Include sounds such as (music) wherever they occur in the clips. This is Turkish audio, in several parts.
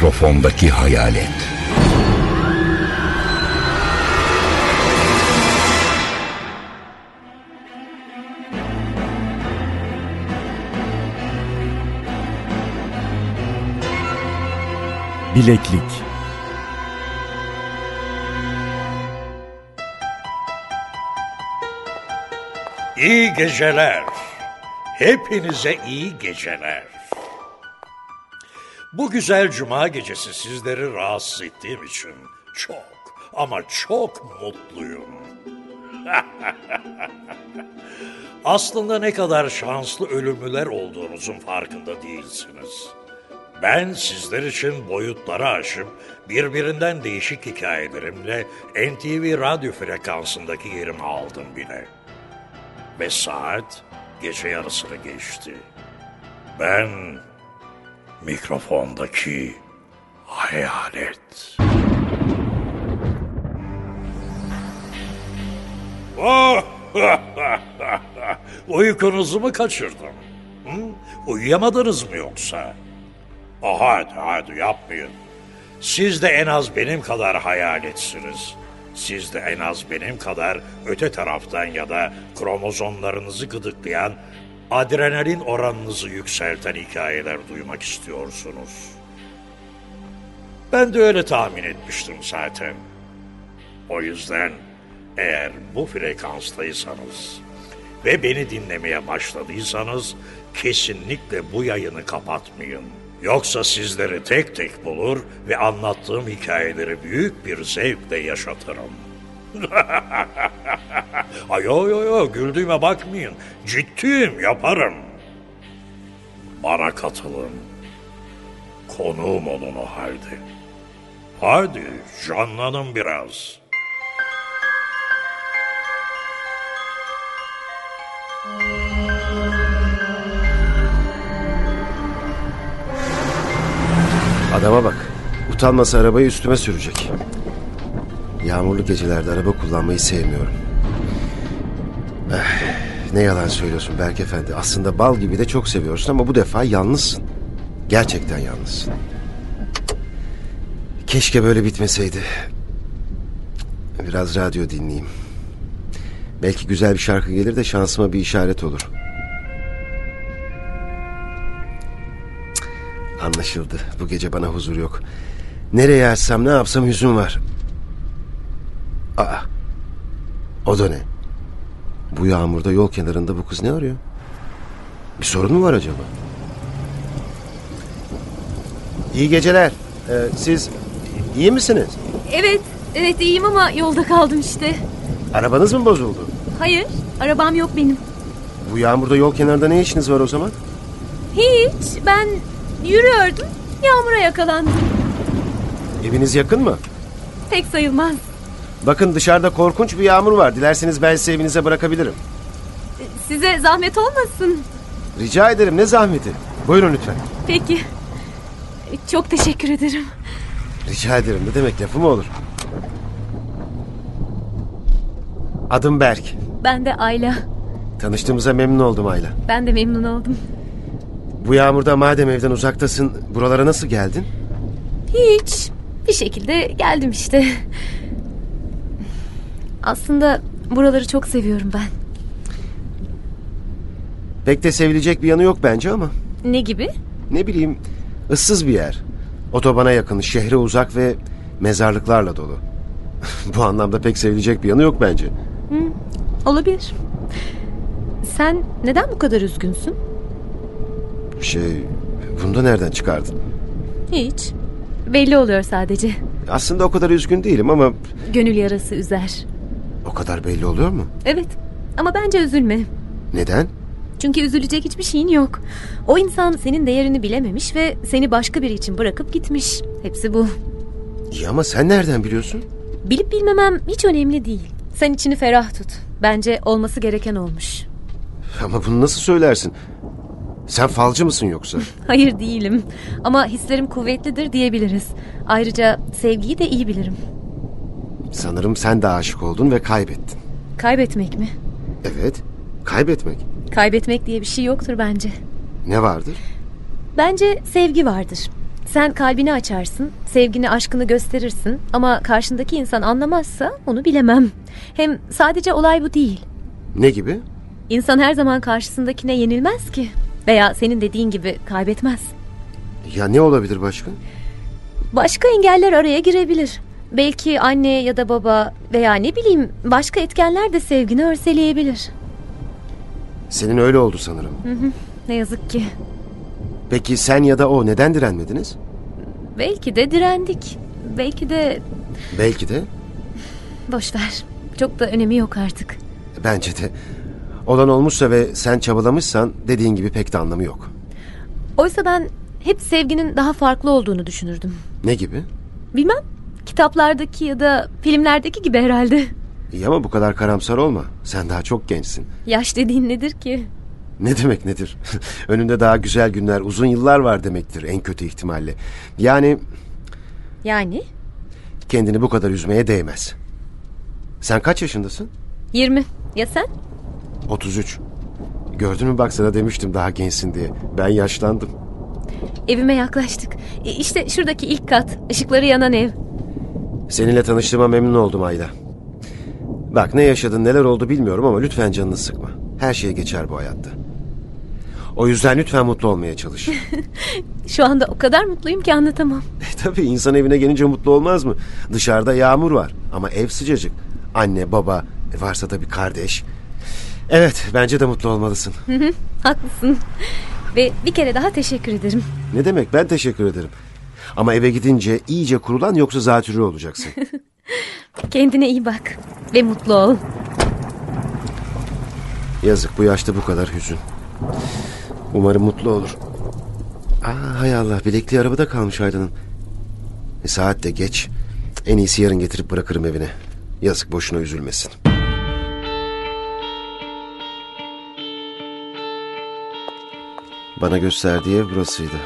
Mikrofondaki hayalet. Bileklik İyi geceler. Hepinize iyi geceler. Bu güzel cuma gecesi sizleri rahatsız ettiğim için çok ama çok mutluyum. (laughs) Aslında ne kadar şanslı ölümlüler olduğunuzun farkında değilsiniz. Ben sizler için boyutları aşıp birbirinden değişik hikayelerimle NTV radyo frekansındaki yerimi aldım bile. Ve saat gece yarısını geçti. Ben mikrofondaki hayalet. Oh! (laughs) Uykunuzu mu kaçırdım? Hı? Uyuyamadınız mı yoksa? Oh, hadi hadi yapmayın. Siz de en az benim kadar hayaletsiniz. Siz de en az benim kadar öte taraftan ya da kromozomlarınızı gıdıklayan, adrenalin oranınızı yükselten hikayeler duymak istiyorsunuz. Ben de öyle tahmin etmiştim zaten. O yüzden eğer bu frekanstaysanız ve beni dinlemeye başladıysanız kesinlikle bu yayını kapatmayın. Yoksa sizleri tek tek bulur ve anlattığım hikayeleri büyük bir zevkle yaşatırım. (laughs) Ay yo yo yo güldüğüme bakmayın. Ciddiyim yaparım. Bana katılın. Konuğum olun o halde. Hadi canlanın biraz. Adama bak. Utanmasa arabayı üstüme sürecek. Yağmurlu gecelerde araba kullanmayı sevmiyorum. Ne yalan söylüyorsun Berk Efendi. Aslında bal gibi de çok seviyorsun ama bu defa yalnızsın. Gerçekten yalnızsın. Keşke böyle bitmeseydi. Biraz radyo dinleyeyim. Belki güzel bir şarkı gelir de şansıma bir işaret olur. Anlaşıldı. Bu gece bana huzur yok. Nereye açsam ne yapsam hüzün var. Aa. O da ne? Bu yağmurda yol kenarında bu kız ne arıyor? Bir sorun mu var acaba? İyi geceler. Ee, siz iyi misiniz? Evet, evet iyiyim ama yolda kaldım işte. Arabanız mı bozuldu? Hayır, arabam yok benim. Bu yağmurda yol kenarında ne işiniz var o zaman? Hiç, ben yürüyordum, yağmura yakalandım. Eviniz yakın mı? Pek sayılmaz. Bakın dışarıda korkunç bir yağmur var. Dilerseniz ben sizi evinize bırakabilirim. Size zahmet olmasın. Rica ederim ne zahmeti. Buyurun lütfen. Peki. Çok teşekkür ederim. Rica ederim. Ne demek lafı mı olur? Adım Berk. Ben de Ayla. Tanıştığımıza memnun oldum Ayla. Ben de memnun oldum. Bu yağmurda madem evden uzaktasın buralara nasıl geldin? Hiç. Bir şekilde geldim işte. Aslında buraları çok seviyorum ben. Pek de sevilecek bir yanı yok bence ama. Ne gibi? Ne bileyim ıssız bir yer. Otobana yakın, şehre uzak ve mezarlıklarla dolu. (laughs) Bu anlamda pek sevilecek bir yanı yok bence. Olabilir. Sen neden bu kadar üzgünsün? Şey, bunu da nereden çıkardın? Hiç. Belli oluyor sadece. Aslında o kadar üzgün değilim ama Gönül yarası üzer. O kadar belli oluyor mu? Evet. Ama bence üzülme. Neden? Çünkü üzülecek hiçbir şeyin yok. O insan senin değerini bilememiş ve seni başka biri için bırakıp gitmiş. Hepsi bu. İyi ama sen nereden biliyorsun? Bilip bilmemem hiç önemli değil. Sen içini ferah tut. Bence olması gereken olmuş. Ama bunu nasıl söylersin? Sen falcı mısın yoksa? (laughs) Hayır değilim. Ama hislerim kuvvetlidir diyebiliriz. Ayrıca sevgiyi de iyi bilirim. Sanırım sen de aşık oldun ve kaybettin. Kaybetmek mi? Evet, kaybetmek. Kaybetmek diye bir şey yoktur bence. Ne vardır? Bence sevgi vardır. Sen kalbini açarsın, sevgini, aşkını gösterirsin ama karşındaki insan anlamazsa onu bilemem. Hem sadece olay bu değil. Ne gibi? İnsan her zaman karşısındakine yenilmez ki. Veya senin dediğin gibi kaybetmez. Ya ne olabilir başka? Başka engeller araya girebilir. Belki anne ya da baba veya ne bileyim başka etkenler de sevgini örseleyebilir. Senin öyle oldu sanırım. Ne yazık ki. Peki sen ya da o neden direnmediniz? Belki de direndik. Belki de Belki de. boş ver. Çok da önemi yok artık. Bence de. Olan olmuşsa ve sen çabalamışsan dediğin gibi pek de anlamı yok. Oysa ben hep sevginin daha farklı olduğunu düşünürdüm. Ne gibi? Bilmem. Kitaplardaki ya da filmlerdeki gibi herhalde. İyi ama bu kadar karamsar olma. Sen daha çok gençsin. Yaş dediğin nedir ki? Ne demek nedir? (laughs) Önünde daha güzel günler, uzun yıllar var demektir en kötü ihtimalle. Yani Yani kendini bu kadar üzmeye değmez. Sen kaç yaşındasın? 20. Ya sen? 33. Gördün mü bak sana demiştim daha gençsin diye. Ben yaşlandım. Evime yaklaştık. E, İşte şuradaki ilk kat. Işıkları yanan ev. Seninle tanıştığıma memnun oldum Ayla. Bak ne yaşadın neler oldu bilmiyorum ama lütfen canını sıkma. Her şey geçer bu hayatta. O yüzden lütfen mutlu olmaya çalış. (laughs) Şu anda o kadar mutluyum ki anlatamam. E, Tabii insan evine gelince mutlu olmaz mı? Dışarıda yağmur var ama ev sıcacık. Anne, baba, e, varsa da bir kardeş. Evet, bence de mutlu olmalısın. Haklısın. Ve bir kere daha teşekkür ederim. Ne demek? Ben teşekkür ederim. Ama eve gidince iyice kurulan yoksa zatürre olacaksın. (laughs) Kendine iyi bak. Ve mutlu ol. Yazık bu yaşta bu kadar hüzün. Umarım mutlu olur. Aa, hay Allah bilekliği arabada kalmış Aydın'ın. E, saat de geç. En iyisi yarın getirip bırakırım evine. Yazık boşuna üzülmesin. Bana gösterdiği ev burasıydı.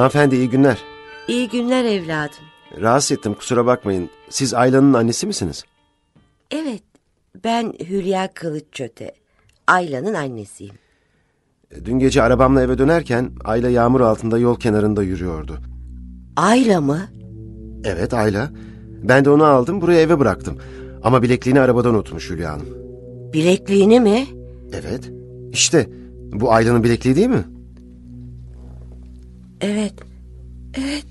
Hanımefendi iyi günler. İyi günler evladım. Rahatsız ettim kusura bakmayın. Siz Ayla'nın annesi misiniz? Evet, ben Hülya Kılıççöte. Ayla'nın annesiyim. Dün gece arabamla eve dönerken Ayla yağmur altında yol kenarında yürüyordu. Ayla mı? Evet Ayla. Ben de onu aldım buraya eve bıraktım. Ama bilekliğini arabadan unutmuş Hülya Hanım. Bilekliğini mi? Evet. İşte bu Ayla'nın bilekliği değil mi? Evet. Evet.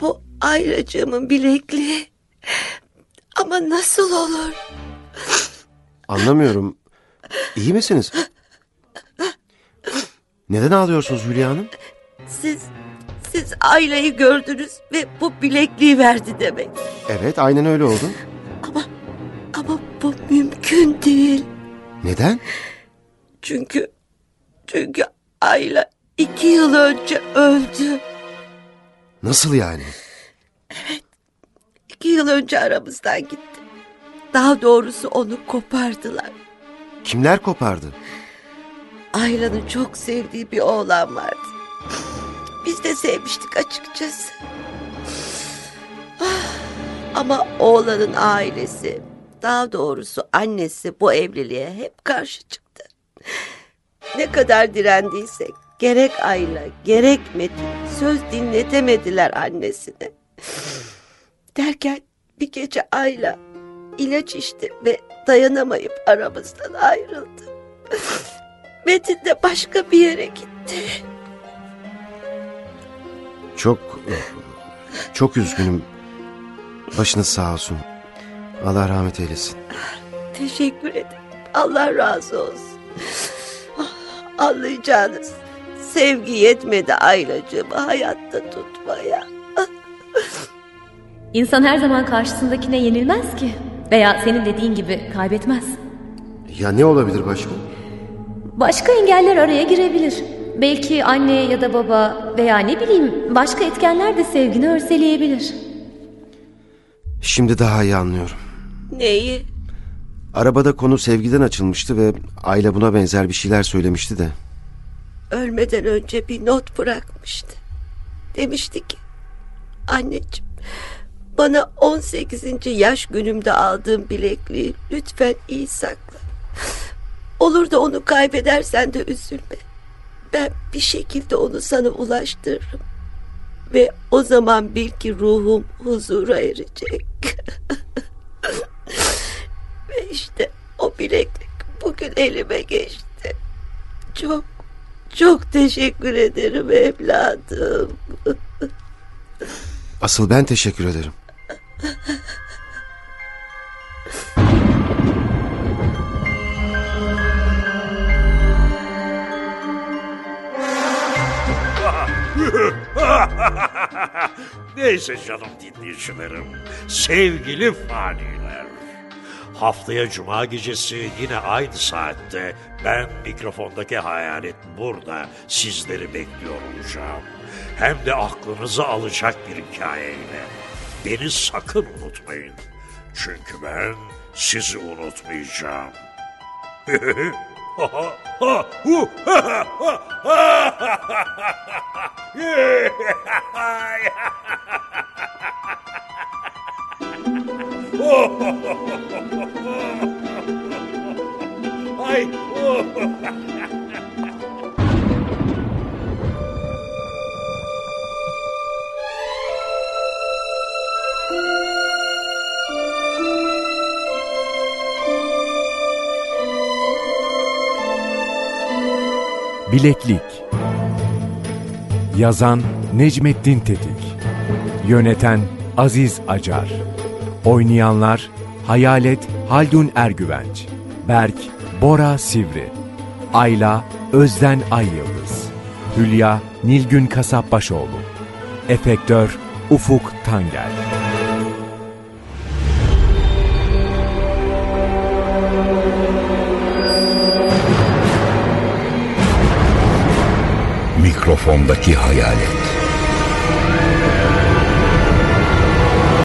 Bu Aylacığımın bilekliği. Ama nasıl olur? Anlamıyorum. İyi misiniz? Neden ağlıyorsunuz Hülya Hanım? Siz, siz Ayla'yı gördünüz ve bu bilekliği verdi demek. Evet aynen öyle oldu. Ama, ama bu mümkün değil. Neden? Çünkü, çünkü Ayla iki yıl önce öldü. Nasıl yani? İki yıl önce aramızdan gitti. Daha doğrusu onu kopardılar. Kimler kopardı? Ayla'nın çok sevdiği bir oğlan vardı. Biz de sevmiştik açıkçası. Ah, Ama oğlanın ailesi, daha doğrusu annesi bu evliliğe hep karşı çıktı. Ne kadar direndiysek gerek Ayla gerek Metin söz dinletemediler annesine. Derken bir gece Ayla ilaç içti ve dayanamayıp aramızdan ayrıldı. Metin de başka bir yere gitti. Çok çok üzgünüm. Başınız sağ olsun. Allah rahmet eylesin. Teşekkür ederim. Allah razı olsun. Ah, Anlayacağınız sevgi yetmedi Aylacığımı hayatta tutmaya. (laughs) İnsan her zaman karşısındakine yenilmez ki. Veya senin dediğin gibi kaybetmez. Ya ne olabilir başka? Başka engeller araya girebilir. Belki anne ya da baba veya ne bileyim başka etkenler de sevgini örseleyebilir. Şimdi daha iyi anlıyorum. Neyi? Arabada konu sevgiden açılmıştı ve Ayla buna benzer bir şeyler söylemişti de. Ölmeden önce bir not bırakmıştı. Demişti ki anneciğim bana 18. yaş günümde aldığım bilekliği lütfen iyi sakla. Olur da onu kaybedersen de üzülme. Ben bir şekilde onu sana ulaştırırım. Ve o zaman bil ki ruhum huzura erecek. (laughs) Ve işte o bileklik bugün elime geçti. Çok, çok teşekkür ederim evladım. Asıl ben teşekkür ederim. Neyse canım dinleyicilerim. Sevgili faniler. Haftaya cuma gecesi yine aynı saatte ben mikrofondaki hayalet burada sizleri bekliyor olacağım. Hem de aklınızı alacak bir hikayeyle. Beni sakın unutmayın. Çünkü ben sizi unutmayacağım. (laughs) (laughs) (laughs) Ay. Bileklik. Yazan Necmettin Tetik. Yöneten Aziz Acar Oynayanlar Hayalet Haldun Ergüvenç Berk Bora Sivri Ayla Özden Ay Hülya Nilgün Kasapbaşoğlu Efektör Ufuk Tangel Mikrofondaki hayalet.